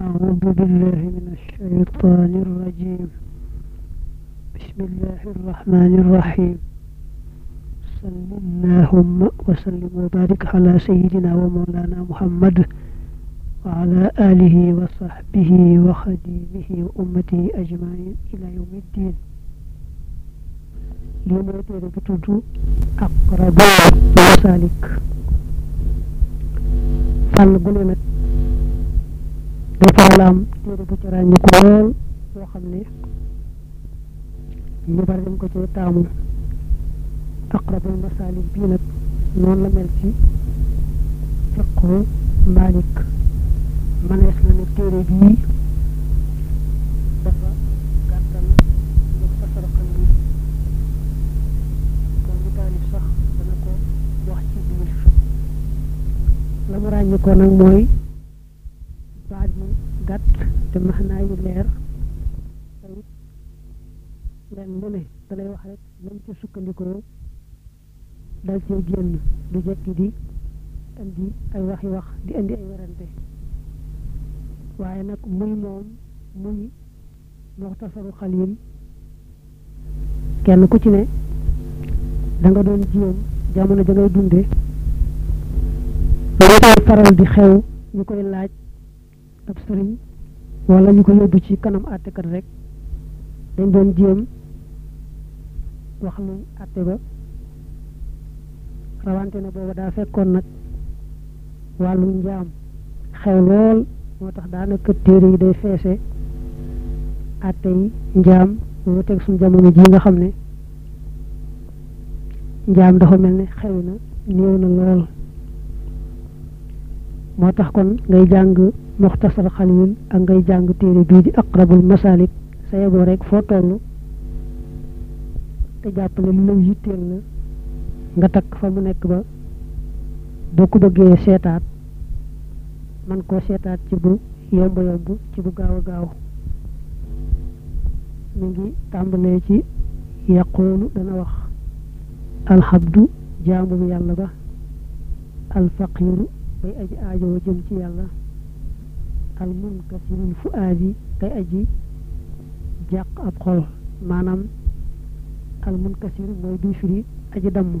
أعوذ بالله من الشيطان الرجيم بسم الله الرحمن الرحيم صل اللهم وسلم وبارك على سيدنا ومولانا محمد وعلى آله وصحبه وخديمه وأمته أجمعين إلى يوم الدين lii mooy téere bi tudd ak rabul masalik fànn bu ne nag day faral am téere bu ci ràññi ko lool boo xam ne ñu bari dañ ko cee taamu aqrabul masaalik bii nag noonu la mel ci fiqhu Malik manees na ne téere bii dafa gàttal muxtasar xalil kon mu taalif sax dana ko wax ci biir la mu ràññi ko nag mooy baat yu gàtt te maxnaa yu leer tayit leen lu ne da lay wax rek lam ca sukkandikoo dal cee génn du jekki di indi ay waxi wax di indi ay werante waaye nag muy moom muy muxtasaru xalil kenn ku ci ne da nga doon jéem jamono ja ngay dunde lu koy faral di xew ñu koy laaj ab sëriñ wala ñu ko yóbbu ci kanam àttekat rek dañ doon jéem wax lu àtte ba rawante na booba daa fekkoon nag wàllu njaam xew lool moo tax daanaka téere yi day feese àtte yi njaam moo teg suñu jamono ji nga xam ne njaam dafa mel ne xewi na néew na lool moo tax kon ngay jàng muxtasar xalil ak ngay jàng téere bii di aqrabul masalik sa yeboo rek foo toll te jàpp ne lu lay yitteel la nga takk fa mu nekk ba boo ko bëggee seetaat man koo seetaat ci bu yomb yomb ci bu gaaw a gaaw mi ngi tàmbalee ci yaqoolu dana wax alxabdu jaamu bi yàlla ba alfaqiru bay aji aajoo jëm ci yàlla almunkasirul fuaadi kay aji jàq ab xol maanaam almunkasir mooy duy firi aji damm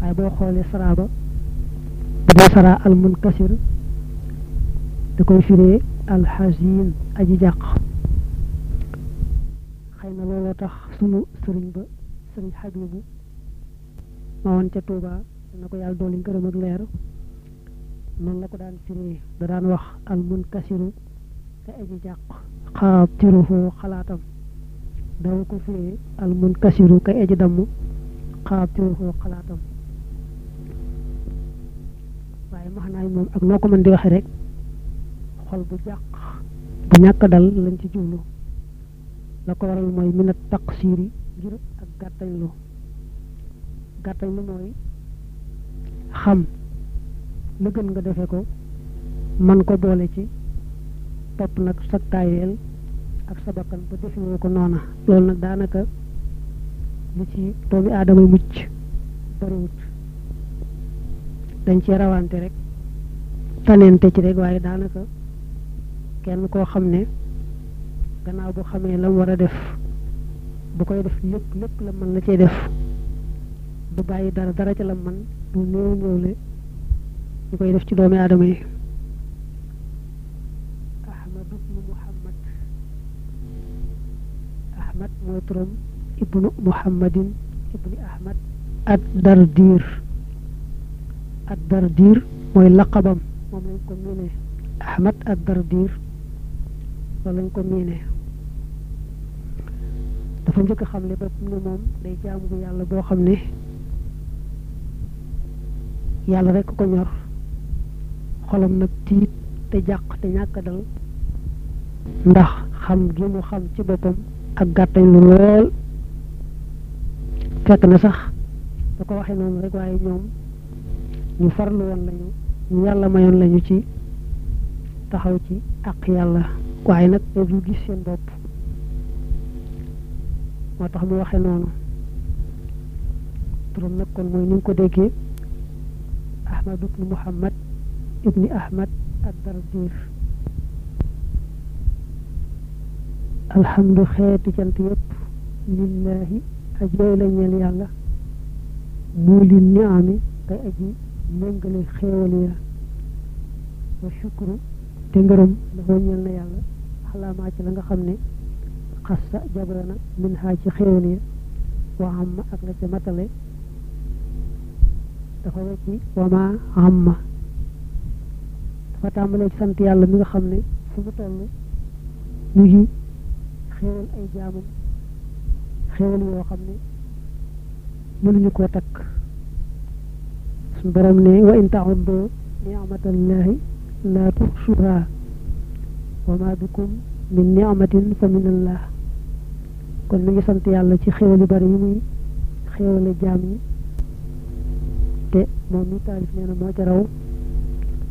waaye boo xoolee saraa ba bu dee saraa al munkasir da koy firee al xasin aji jàq xëy na looloo tax sunu sëriñ ba sëriñ xabibu ma woon ca Tuuba na ko yàlla dooli ngërëm ak leer noonu la ko daan firee da daan wax al munkasiru ka aji jàq xaatiruhu xalaatam daw ko firee al munkasiru ka aji damm xaatiruhu xalaatam waaye maxnaay moom ak noo ko mën di waxe rek xol bu jàq bu ñàkk dal lañ ci jublu la ko waral mooy mina taqsiir yi ngir ak gàttañ lu gàttañ lu mooy xam la gën nga defe ko man ko boole ci topp nag sa taayeel ak sa bakkan ba defewoo ko noona loolu nag daanaka li ci doomi aadama mucc bariwut dañ ci rawante rek tanente ci rek waaye daanaka kenn koo xam ne gannaaw boo xamee la mu war a def bu koy def lépp lépp la mën la cee def du bàyyi dara dara ca la mën du néew néew le ñu koy def ci doomi aadama yi ahmad ibnu muhammad ahmad mooy turam ibnu muhammadin ibni ahmad ad dardiir ad dardiir mooy laqabam moom lañ ko miinee ahmad ad dardiir loolu lañ ko miine dafa njëkk a xamle bopp ne moom day jaamu bu yàlla boo xam ne yàlla rekk ko ñor xolam nag tiit te jàq te ñàkk dal ndax xam gi mu xam ci boppam ak gàttañ lu lool fekk na sax da ko waxee noonu rek waaye ñoom ñu farlu woon lañu ñu yàlla mayoon lañu ci taxaw ci àq yàlla waaye nag ñoo dul gis seen bopp moo tax mu waxe noonu turam nag kon mooy ni nga ko déggee ahmad ibnu muhammad ibni ahmad ak dardiir alhamdu xeeti cant yëpp lillahi ajooy la ñeel yàlla muuli niami kay aji méngale xéewal ya wa shukru te ngërëm dafa ñeel na yàlla xalaamaa ci la nga xam ne xassa jagoona min haa ci xéewal ya wa amma ak la ca matale dafa wecci wa ma amma dafa tàmbalee ci sant yàlla mi nga xam ne fu mu toll ñu ngi xéewal ay jaamam xéewal yoo xam ne mënuñu koo takk suñ borom ne wa in taxuddu ni'matallahi laa tuxsuha wa ma bikum min ni'matin fa min allah kon mi ngi sant yàlla ci xéewal yu bari yi muy xéewale jaam yi te moom mi taalif nee na moo ca raw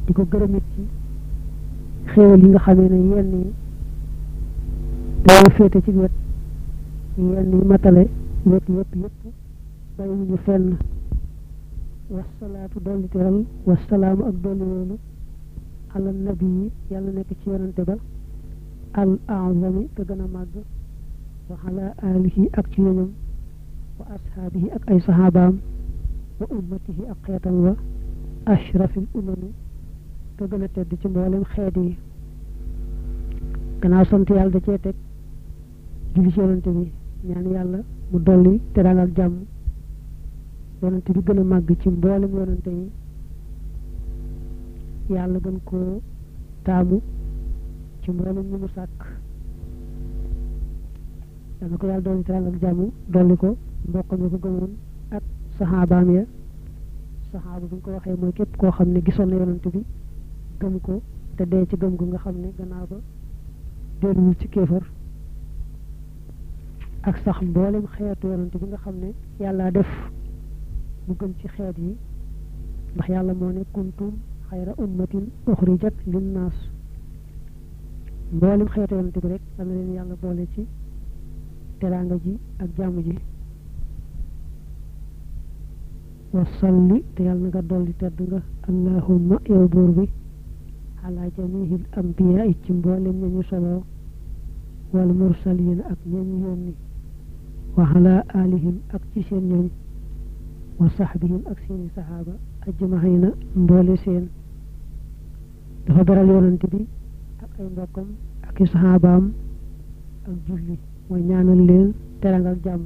di ko gërëmit ci xéewal yi nga xamee ne yenn yi dañoo féete ci wet yenn yi matale wet yëpp yëpp bàyyiwuñu fenn wasalaatu dolli teral wasalaamu ak dolli woonu ala nabi yi yàlla nekk ci yonante ba al azami ka gën a màgg wa ala alihi ak ci ñoñam wa ashaabihi ak ay saxaabaam wa ummatihi ak xeetam wa ashrafil umami ka gën a tedd ci mboolem xeet yi gannaaw sant yàlla da cee teg julli ci yonante bi ñaan yàlla mu dolli teraanga ak jàmm yonante bi gën a màgg ci mboolem yonante yi yàlla gën koo taamu ci mboolem ñu mu sàkk yàlla ko yàlla dolli teraanga ak jàmm dolli ko mbokk mi ko gëmoon ak saxaabaam ya saxaaba bu ñu ko waxee mooy képp koo xam ne gisoon na yonent bi gëm ko te dee ci gëm gu nga xam ne gannaaw ba delluwul ci kéefar ak sax mboolem xeetu yonent bi nga xam ne yàlla def mu gën ci xeet yi ndax yàlla moo ne kuntum xayra ummatin uxrijat linnaas mboolem xeetu yonante bi rek yal na leen yàlla boole ci teraanga ji ak jàmm ji wasalli te yàlla na nga dolli tedd nga allahumma yow buur bi ala jamihil ambiya yi ci mboolem ña ñu soloo wal mursalin ak ña ñu yónni wa ala alihim ak ci seen ñooñ wa sahbihim ak seeni sahaaba ajmaina mboole seen dafa beral yonent bi ak ay mbokkam ak i saxaabaam ak julli mooy ñaanal leen teranga ak jàmm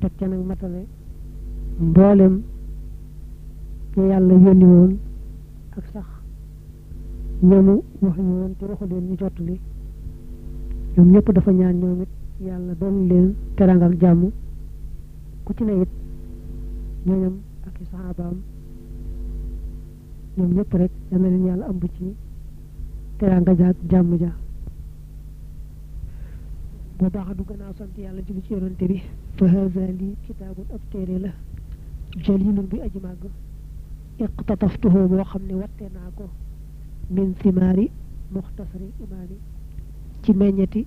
teg ca nag matale mboolem ñu yàlla yónni woon ak sax ñoomu wax ñu woon te waxu leen ñu jot li ñoom ñëpp dafa ñaan ñoom it yàlla doon leen teranga ak jàmm ku ci ne it ñooñam ak i saxaabaam ñoom ñëpp rek yal na leen yàlla ëmb ci teraanga ja ak jàmm ja bu baax du gannaaw sant yàlla julli ci yonante bi fa haza lii kitaabun ab téere la jalilun bi aji màgg iqtataftuhu boo xam ne watte naa ko min simaari muxtasari imaami ci meññeti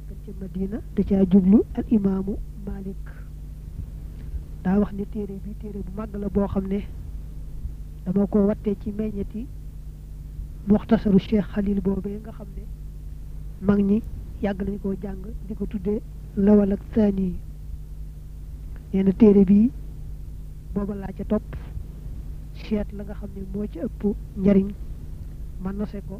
te ca Madina da caa jublu al imaamu Malik daa wax ne téere bi téere bu màgg la boo xam ne dama ko wattee ci meññeti muxtasaru Cheikh Khalil boobee nga xam ne mag ñi yàgg nañ koo jàng di ko tuddee lawal ak saani yi nee na téere bii booba laa ca topp seet la nga xam ne moo ci ëpp njariñ ma nose ko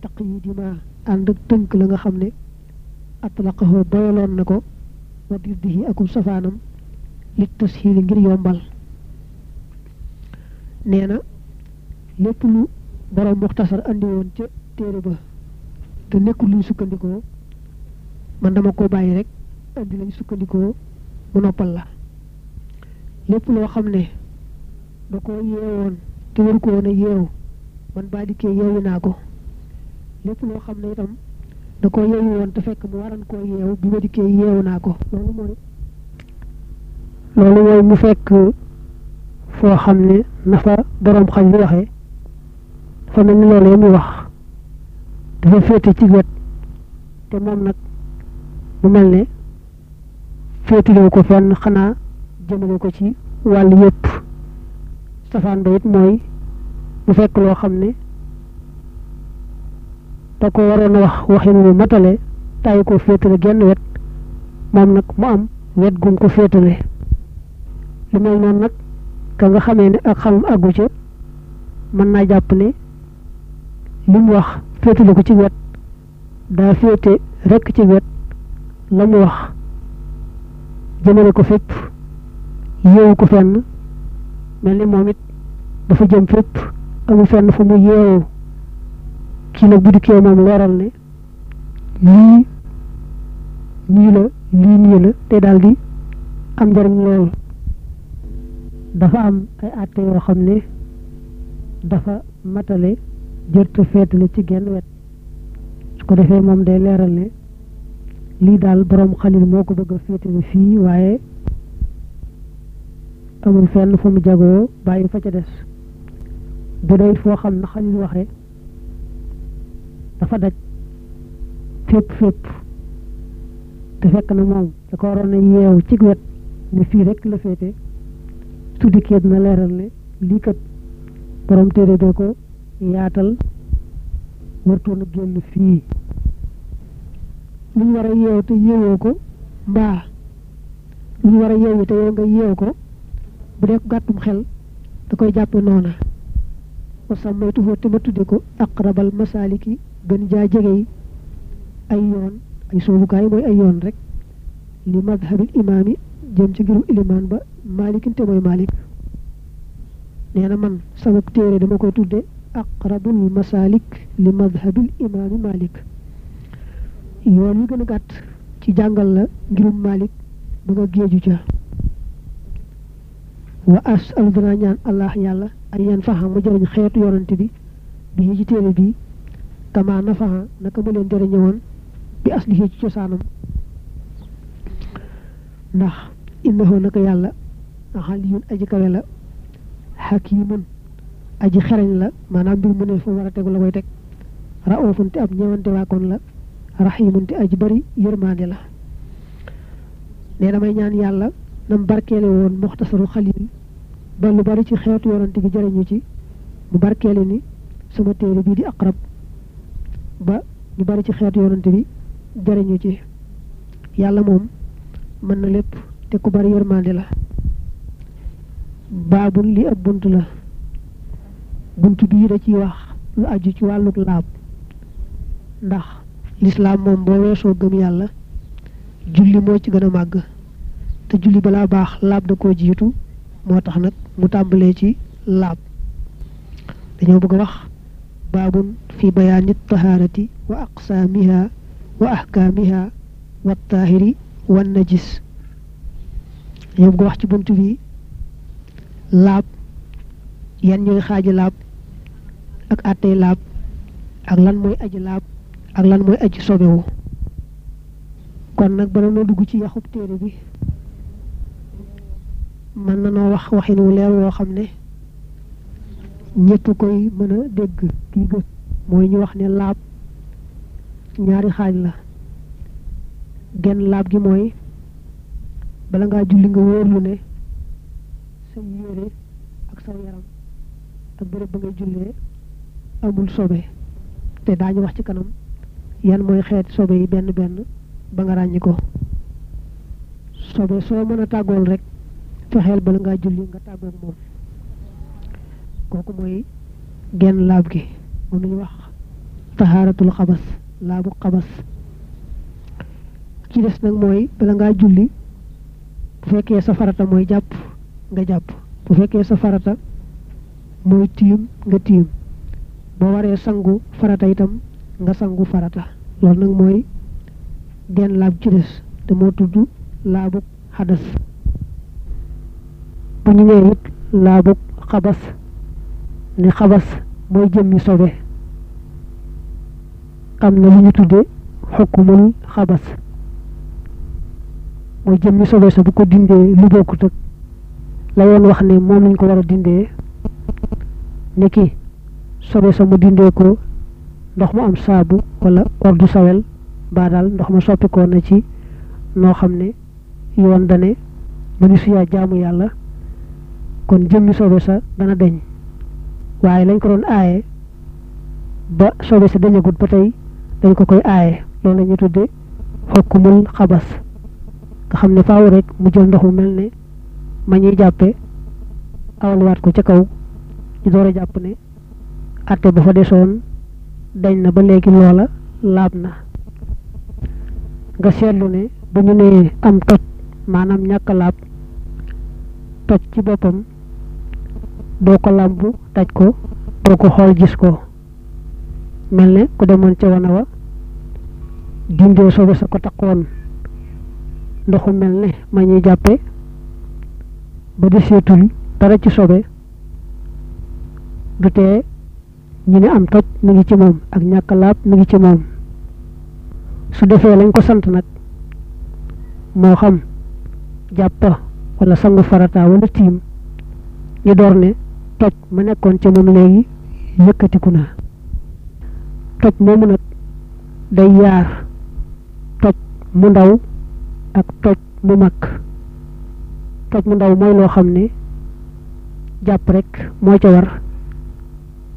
taq yi di ma ànd ak tënk la nga xam ne atlaqahu boyaloon na ko wa diddihi akum safaanam li tashiili ngir yombal nee na lépp lu borom muxtasar andi woon ca téere ba te nekkul luñ sukkandikoo man dama ko bàyyi rek andi lañ sukkandikoo mu noppal la lépp loo xam ne da ko yeewoon te waru ko woon a yeew man baa dikkee yeewu naa ko lépp loo xam ne itam da ko yeewu woon te fekk mu waran koo yeew bi ma dikkee yeewu naa ko loolu mooy loolu mooy mu fekk foo xam ne na fa boroom xaj bi waxee dafa mel ni loolu muy wax dafa féete ci wet te moom nag mu mel ne féetalewu ko fenn xanaa jëmale ko ci wàll yépp safaan ba it mooy mu fekk loo xam ne da ko waroon a wax waxin wu matale tàyyi ko féetale genn wet moom nag mu am wet gum ko féetale lu mel noonu nag ka nga xamee ne ak xamam àggu ca mën naa jàpp ne li mu wax féetale ko ci wet daa féete rekk ci wet la mu wax jëmale ko fépp yeewu ko fenn mel ni moom it dafa jëm fépp amul fenn fu mu yeewoo kii nag bu dikkee moom leeral ne lii nii la lii nii la te daal di am njariñ lool dafa am ay àtte yoo xam ne dafa matale jërta feetale ci genn wet su ko defee moom day leeral ne lii daal boroom xalil moo ko bëgg a féetale fii waaye amul fenn fu mu jagoo bàyyi fa ca des bu dee foo xam na xalil waxe dafa daj fépp fépp te fekk na moom da ko waroon a yeew ci wet ne fii rek la féete su dikkee dina leeral ne lii kat borom téere bee ko yaatal wartoon a génn fii lu ñu war a yeew te yeewoo ko mbaa lu ñu war a yeew te yow nga yeew ko bu dee ko gàttum xel da koy jàppe noona wa sàmmaytuhoo te ma tudde ko aqrabal masaaliki gën jaa jege yi ay yoon ay soobukaay mooy ay yoon rek li madhabil imaam yi jëm ci ngirum ilimaan ba maalikin te mooy maalik nee na man sama téere dama koy tudde aqrabul masalik li madhabil imaami malik yoon wi gën a gàtt ci jàngal la ngirum malik ba nga géeju ca wa as alu danaa ñaan allah yàlla ay yan faxa mu jëriñ xeetu yonante bi bi ci téere bi kama nafaxa naka mu leen jëriñe woon bi aslihi ci cosaanam ndax innahu naka yàlla aliyun aji kawe la xakimun aji xereñ la maanaam mbir mu ne fa war a tegu la koy teg raoofun te ab ñeewante waakoon la raximun te aji bari yërmaande la ne damay ñaan yàlla nam barkeele woon muxtasaru xalil ba lu bari ci xeetu yonante bi jëriñu ci mu barkeele ni sama téere bii di aqrab ba ñu bari ci xeetu yonante bi jëriñu ci yàlla moom mën na lépp te ku bari yërmande la baabun li ab bunt la bunt bii da ciy wax lu aju ci wàlluk laab ndax lislaam moom boo weesoo gëm yàlla julli moo ci gën a màgg te julli balaa baax laab da koo jiitu moo tax nag mu tàmbalee ci laab dañoo bëgg a wax baabun fi bayaani tahaarati wa aqsaamiha wa ahkaamiha wa taahiri wa najis ñoo bëgg wax ci bunt bi laab yan ñooy xaaji laab ak àttey laab ak lan mooy aji laab ak lan mooy aji sobewu kon nag bala noo dugg ci yaxub téere bi mën na noo wax waxin wu leer woo xam ne ñëpp koy mën a dégg kii gës mooy ñu wax ne laab ñaari xaaj la genn laab gi mooy bala ngaa julli nga wóorlu ne sa yére ak sa yaram ak bërëb ba ngay jullee amul sobe te daañu wax ci kanam yan mooy xeet sobe yi benn benn ba nga ràññi ko sobe soo mën a tàggool rek fexeel bala ngaa julli nga tàggoog moom kooku mooy genn laab gi moom la ñuy wax taxaaratul xabas laabu xabas ci des nag mooy bala ngaa julli bu fekkee sa farata mooy jàpp nga jàpp bu fekkee sa farata mooy tiim nga tiim boo waree sangu farata itam nga sangu farata loolu nag mooy genn laab ci des te moo tudd laabu xadas bu ñu nee it laabu xabas ne xabas mooy jëmmi sobe am na lu ñu tuddee xukkumul xabas mooy jëmmi sobe sa bu ko dindee lu bokkut ak la yoon wax ne moom lañ ko war a dindee niki sobe sa mu dindee ko ndox mu am saabu wala ordu sawel mbaa daal ndox ma soppikoo na ci noo xam ne yoon dane mënu si yaa jaamu yàlla kon jëmmi sobe sa dana deñ waaye lañ ko doon aaye ba sobe sa dañagut ba tey dañ ko koy aaye loolu la ñu tudde xokkumul xabas nga xam ne faaw rek mu jël ndox mu mel ne ma ñuy jàppe awaliwaat ko ca kaw ñu door a jàpp ne atte ba fa desoon dañ na ba léegi loola laab na nga seetlu ne bu ñu nee am toj maanaam ñàkk laab toj ci boppam doo ko làmb daj ko doo ko xool gis ko mel ne ku demoon ca wana wa dindee sobe sa ko takkoon ndoxu mel ne ma ñuy jàppe ba deseetul dara ci sobe du tee ñu ne am toj mi ngi ci moom ak ñàkk laab mi ngi ci moom su defee lañ ko sant nag moo xam jàppa wala sangu farata wala tiim ñu door ne toj ma nekkoon ca moom léegi yëkkatiku na toj moomu nag day yaar toj mu ndaw ak toj mu mag toj mu ndaw mooy loo xam ne jàpp rek moo ca war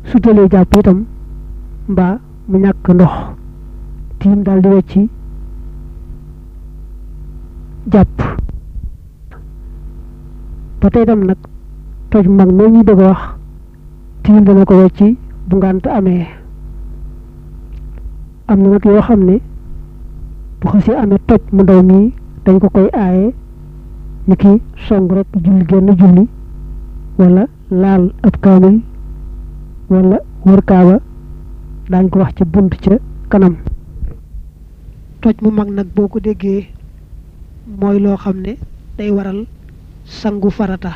su jëlee jàpp itam mbaa mu ñàkk ndox tiim daal di wecci jàpp ba tey itam nag toj mag moo ñuy bëgg a wax tiim dana ko wecci bu ngànt amee am na nag yoo xam ne bu xasee amee toj mu ndaw mii dañ ko koy aaye ni ki song rek julli génn julli wala laal ab kaamil wala wër kaaba daañ ko wax ca bunt ca kanam toj mu mag nag boo ko déggee mooy loo xam ne day waral sangu farata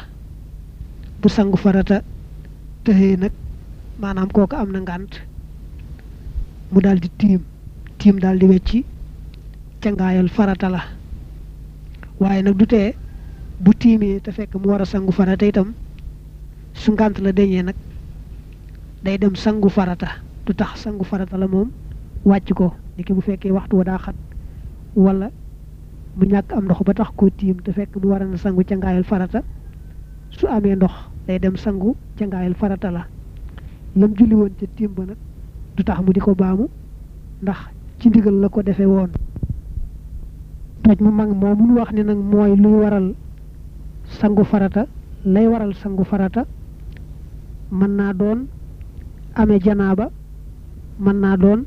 bu sangu farata tëxee nag maanaam kooku am na ngànt mu daal di tiim tiim daal di wecci cangaayal farata la waaye nag du tee bu tiimee te fekk mu war a sangu farata itam su ngànt la deñee nag day dem sangu farata du tax sangu farata la moom wàcc ko niki bu fekkee waxtu wa daa xat wala mu ñàkk am ndox ba tax koo tiim te fekk mu war a sangu ca ngaayal farata su amee ndox day dem sangu ca ngaayal farata la lam julli woon ca tiim ba nag du tax mu di ko baamu ndax ci ndigal la ko defee woon toj mu mag moo mun wax ne nag mooy luy waral sangu farata lay waral sangu farata mën naa doon amee janaaba mën naa doon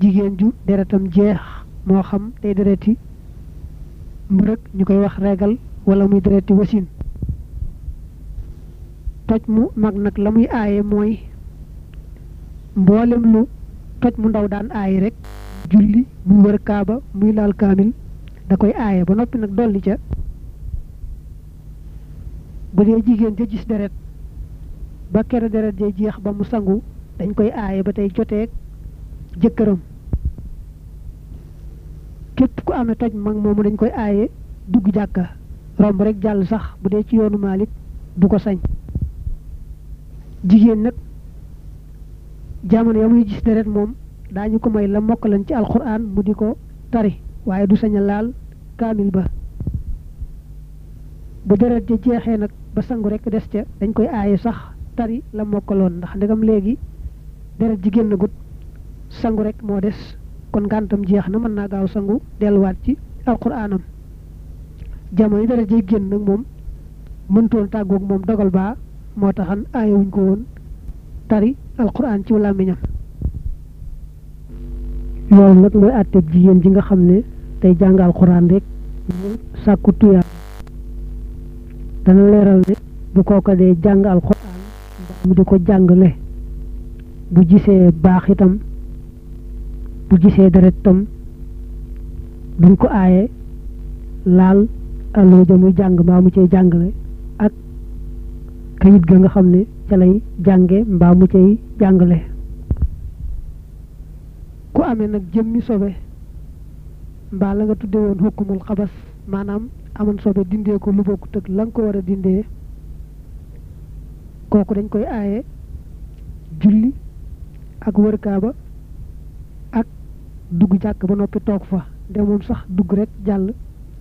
jigéen ju deretam jeex moo xam day dereti mbërëg ñu koy wax reegal wala muy dereti wasin toj mu mag nag la muy aaye mooy mboolem lu toj mu ndaw daan aaye rek julli muy wër kaaba muy laal kaamil da koy aaye ba noppi nag dolli ca bu dee jigéen ja gis deret ba kere deret ja jeex ba mu sangu dañ koy aaye ba tey joteeg jëkkëram képp ku amee toj mag moomu dañ koy aaye dugg jàkka romb rek jàll sax bu dee ci yoonu Maalik du ko sañ jigéen nag jamono ya muy gis deret moom daañu ko may la mokk lañ ci alxuraan mu di ko tari waaye du sañ a laal kaamil ba bu deret ja jeexee nag ba sangu rek des ca dañ koy aaye sax tari la mokkaloon ndax ndegam léegi deret ji génn gut sangu rek moo des kon ngàntam jeex na mën naa gaaw sangu delluwaat ci alquraanam jamono yi deret ji génn nag moom mëntoon tàggoog moom dogal baa moo taxan aayewuñ ko woon tari alquraan ci làmmiñam loolu nag mooy àtteb jigéen ji nga xam ne tey jàng alxuraan rek sàkku tuyaab dana leeral ne bu kooka dee jàng alxuraan mu di ko jàngale bu gisee baax itam bu gisee deret itam duñ ko aaye laal allo ja muy jàng mbaa mu cee jàngale kayit ga nga xam ne ca lay jànge mbaa mu cay jàngale ku amee nag jëmmi sobe mbaa la nga tudde woon xukkumul xabas maanaam amoon sobe dindee ko lu bokku tëg la nga ko war a dindee kooku dañ koy aaye julli ak wër kaaba ak dugg jàkk ba noppi toog fa de moom sax dugg rek jàll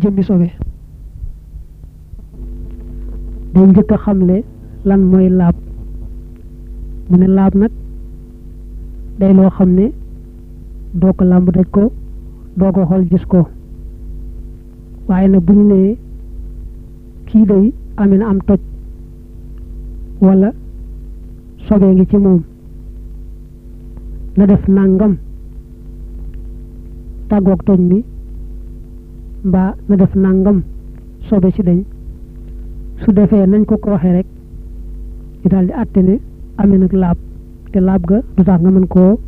jëmmi sobe day njëkk a xamle lan mooy laab mu ne laab nag day loo xam ne doo ko làmb daj ko doo ko xool gis ko waaye nag bu ñu nee kii day amee na am toj wala sobee ngi ci moom na def nàngam tàggoog tooñ mi mbaa na def nàngam sobe ci dañ su defee nañ ko ko waxee rek ñu daal di àtte ne amee nag laab te laab ga du tax nga mën koo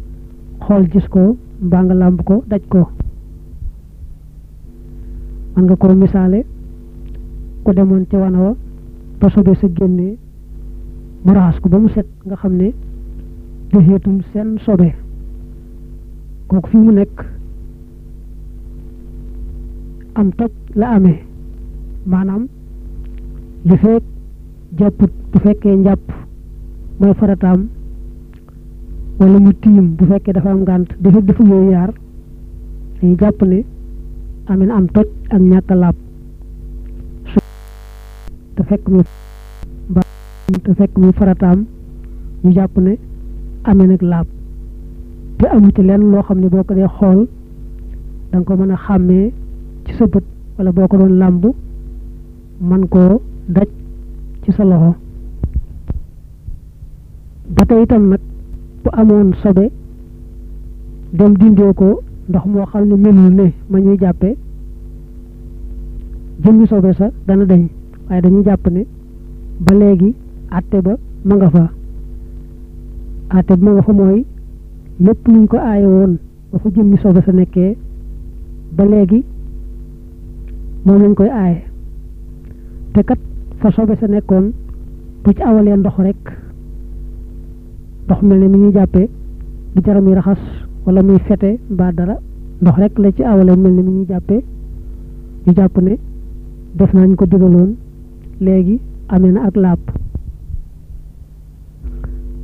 xool gis ko mbaa nga làmb ko daj ko man nga koo misaale ku demoon ci wana wa ba sobe sa génnee mu raxas ko ba mu set nga xam ne joxeetul seen sobe kooku fi mu nekk am toj la amee maanaam li fekk jàpput bu fekkee njàpp mooy farataam wala mu tiim bu fekkee dafa am ngànt di fekk dafa yooyu yaar dañuy jàpp ne amin am toj ak ñàkk laab su te fekk mu mbaa te fekk muy farataam ñu jàpp ne amee nag laab te amu ci lenn loo xam ne boo ko dee xool da nga ko mën a xàmmee ci sa bët wala boo ko doon làmb man koo daj ci sa loxo ba tey itam nag bu amoon sobe dem dindee ko ndox moo xam ne melul ne ma ñuy jàppee jëmmi sobe sa dana dañ waaye dañuy jàpp ne ba léegi àtte ba ma nga fa àtte ba ma nga fa mooy lépp luñ ko aaye woon ba fa jëmmi sobe sa nekkee ba léegi moom lañ koy aaye te kat fa sobe sa nekkoon bu ci awalee ndox rek ndox mel ne mi ñuy jàppee bu jara muy raxas wala muy fete mbaa dara ndox rek la ci awalee mel ne mi ñuy jàppee ñu jàpp ne def nañ ko digaloon léegi amee na ak laab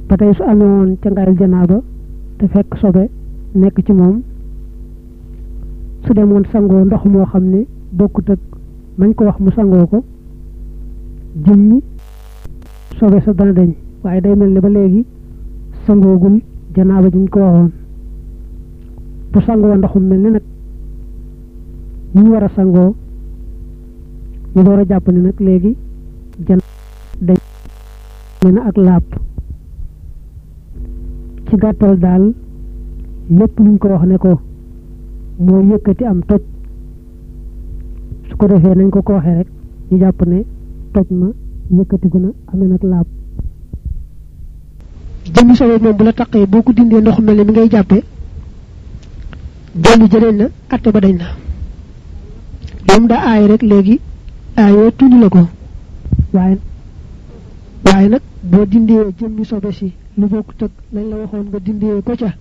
ba tey su amee woon ca ngaayul janaaba te fekk sobe nekk ci moom su demoon sangoo ndox moo xam ne bokkut ak mañ ko wax mu sangoo ko jëmmi sobe sa dana dañ waaye day mel ne ba léegi sangoogul janaaba jiñ ko waxoon bu sangoo ndoxum mel ni nag yi ñu war a sangoo ñu door a jàpp ne nag léegi jan dañ ne na ak laab ci gàttal daal lépp luñ ko wax ne ko moo yëkkati am toj su ko defee nañ ko ko waxee rek ñu jàpp ne toj ma yëkkatiku na amee nag laab jëmmi sobe moom bu la taqee boo ko dindee ndox mel ne mi ngay jàppee jënd jëleen na atte ba dañ na moom daa aay rek léegi aayoo tudd la ko waaye waaye nag boo dindee jëmmi sobe si lu bokk tëg lañ la waxoon nga dindee ko ca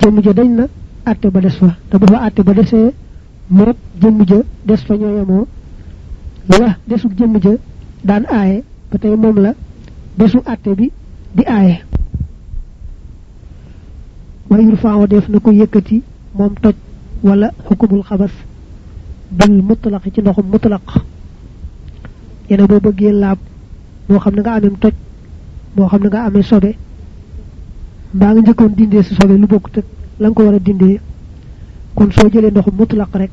jëmm ja dañ na atte ba des fa te bu fa atte ba desee mook jëmm ja des fa ñoo yemoo la desug jëmm ja daan aaye ba tey moom la besu atte bi di aaye wa yurfaaw def na ko yëkkati moom toj wala xukumul xabas bil mutlaq ci ndoxum mutlaq yene boo bëggee laab moo xam ne nga amem toj moo xam ne nga amee sobe mbaa nga njëkkoon dindee si sobe lu bokkut ak la nga ko war a dindee kon soo jëlee ndoxum mutlaq rek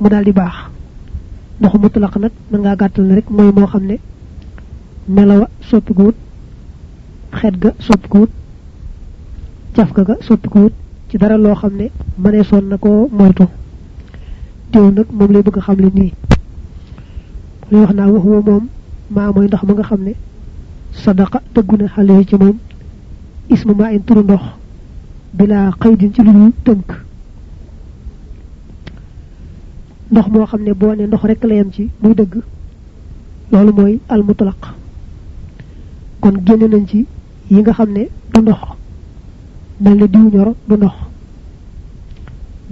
mu daal di baax ndoxum mutlaq nag mën ngaa gàttal ne rek mooy moo xam ne melawa soppi guut xet ga soppikuwut caf ga ga soppikuwut ci dara loo xam ne mënee soon na ko moytu teew nag moom lay bëgg xam le nii li wax naa wax woo moom maa mooy ndox ma nga xam ne sadaqa dëggu na xale yi ci moom isma maa in turu ndox bilaa xaydin ci lu dul tënk ndox moo xam ne boo ne ndox rek la yem ci muy dëgg loolu mooy al mutlaq kon génne nañ ci yi nga xam ne du ndox mel ne diw ñor du ndox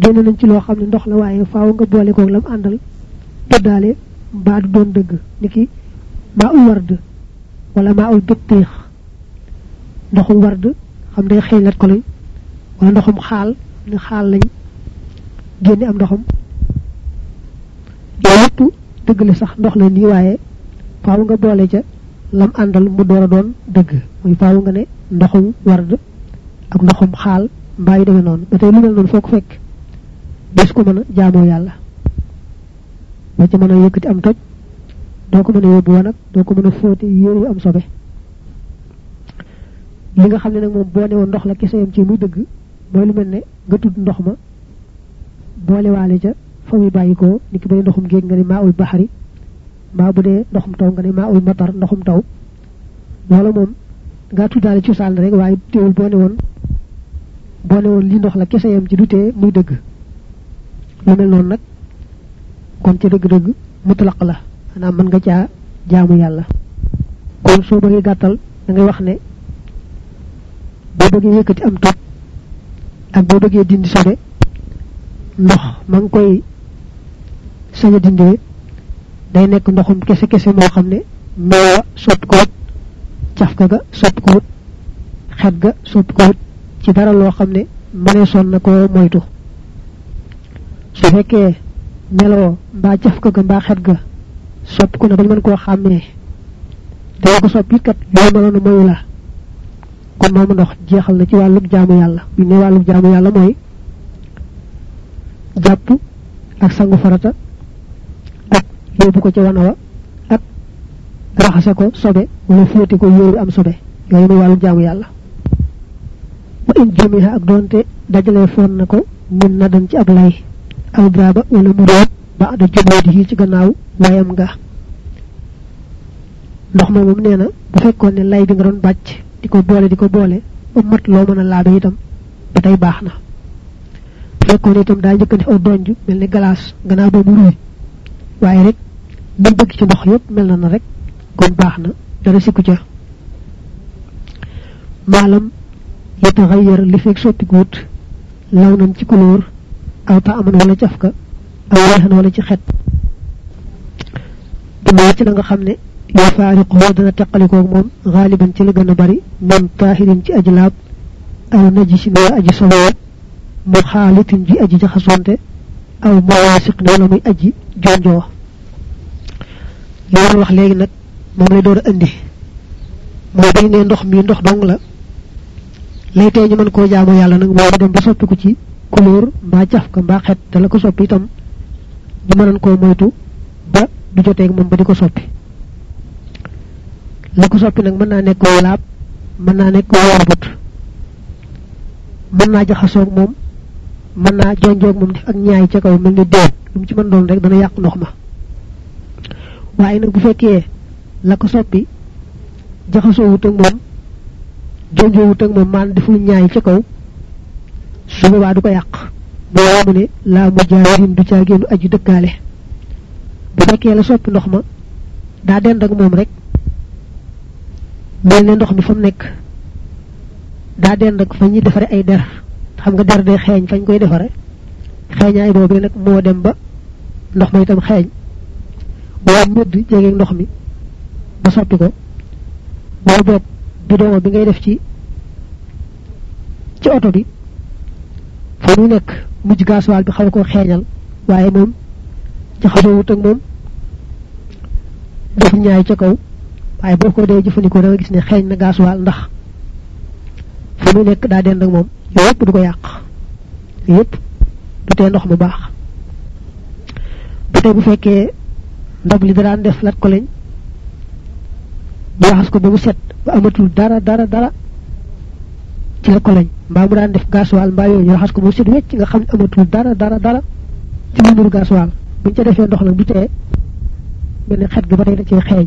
génne nañ ci loo xam ne ndox la waaye faaw nga boole koog lam àndal tuddaale mbaa du doon dëgg ni ki maa ul ward wala maa ul bittiix ndoxum ward xam day xeeñat ko lañ wala ndoxum xaal ne xaal lañ génne am ndoxam yooyu yëpp dëgg la sax ndox la nii waaye faaw nga boole ca lam àndal mu door a doon dëgg muy faaw nga ne ndoxum ward ak ndoxum xaal mbaa yu demee noonu ba tey lu mel noonu foo ko fekk des ko mën a jaamoo yàlla ba ci mën a yëkkati am toj doo ko mën a yóbbu wanag doo ko mën a fóote yére yu am sobe li nga xam ne nag moom boo ne woon ndox la kese yam ci muy dëgg mooy lu mel ne nga tudd ndox ma boolewaale ca fa muy bàyyi ko ni ki bu dee ndoxum géej nga ne maa ul baxari mbaa bu dee ndoxum taw nga ne maa ul matar ndoxum taw loola moom nga tuddaale cosaan rek waaye teewul boo ne woon boo ne woon li ndox la kese yam ci dutee muy dëgg lu mel noonu nag kon ci dëgg-dëgg mutlaq la maanaam mën nga caa jaamu yàlla kon soo bëggee gàttal da ngay wax ne boo bëggee yëkkati am toj ak boo bëggee dindi sobe ndox ma nga koy sañ a dindee day nekk ndoxum kese kese moo xam ne meewa sotti ko wut cafka ga sotti ko wut xet ga sotti ko wut ci dara loo xam ne mënee son na ko moytu su fekkee meloo mbaa cafka ga mbaa xet ga sotti ko na bañ mën koo xàmmee doo ko soppi kat yow meloon moyu la kon moomu ndox jeexal na ci wàllub jaamu yàlla bu ne wàllub jaamu yàlla mooy jàpp ak sangu farata ak yóbbu ko ci wana wa ak raxase ko sobe wala fóoti ko yóoru am sobe yooyu mooy wàllub jaamu yàlla wa in jumiha ak doonte dajalee foon na ko mun na dem ci ab lay aw baaba wala mu root ba da jumóodi ci gannaaw wayam nga ndox moom moom nee na bu fekkoon ne lay bi nga doon bàcc di ko boole di ko boole ba mat loo mën a laabe itam ba tey baax na bu fekkoon itam daa njëkk a def aw donj mel ne galaas gannaaw ba mu ruy waaye rek li bëgg ci ndox yëpp mel na na rek kon baax na dara sikku ca maalam yataxayyar li fekk soppi guut law nan ci couleur aw ta aman wala cafka aw reexan wala ci xet bu ma ci la nga xam ne yoo faariqu woo dana teqalikoo moom xaaliban ci la gën a bari moom taahirin ci aji laab aw najisin wala aji soloo mu xaalitin ji aji jaxasoonte aw mawaasiq ne wala muy aji jonjoo li war wax léegi nag moom lay door a indi moo dañ ne ndox mi ndox dong la lay tey ñu mën koo jaamu yàlla nag moo dem ba soppi ko ci couleur mbaa caf ka mbaa xet te la ko soppi itam ñu mënoon koo moytu ba du joteeg moom ba di ko soppi la ko soppi nag mën naa nekk walaab mën naa nekk walaabut mën naa jaxasoog moom mën naa jonjoog moom def ak ñaay ca kaw mel ni déen lu mu ci mën doon rek dana yàq ndox ma waaye nag bu fekkee la ko soppi jaxasoo wut ak moom jonjoo wut ak moom maan deful ñaay ca kaw su boobaa du ko yàq bu waa mu ne laa mu jaarin du caa génn aju dëkkaale bu fekkee la soppi ndox ma daa dend ak moom rek mel ne ndox mi fa mu nekk daa dend ak fa ñuy defare ay der xam nga der day xeeñ fañ koy defare xeeñaay boobee nag moo dem ba ndox ma itam xeeñ boo mëdd jege ndox mi ba sotti ko boo boog bidon bi ngay def ci ci oto bi fa mu nekk mujj gaasuwaal bi xaw ko xeeñal waaye moom jaxasoo wut ak moom def ñaay ca kaw waaye boo ko dee jëfandikoo da nga gis ne xeeñ na gaasuwaal ndax fa mu nekk daa dend ak moom yooyu yëpp du ko yàq yépp du tee ndox mu baax ba tey bu fekkee ndab li daraan def lat ko lañ raxas ko ba mu set ba amatul dara dara dara ci la ko lañ mbaa mu daan def gasoil mbaa yooyu ñu raxas ko ba mu set wecc nga xam ne amatul dara dara dara ci lu nuru gasoil buñ ca defee ndox nag du tee mel ne xet gi ba tey da cee xeeñ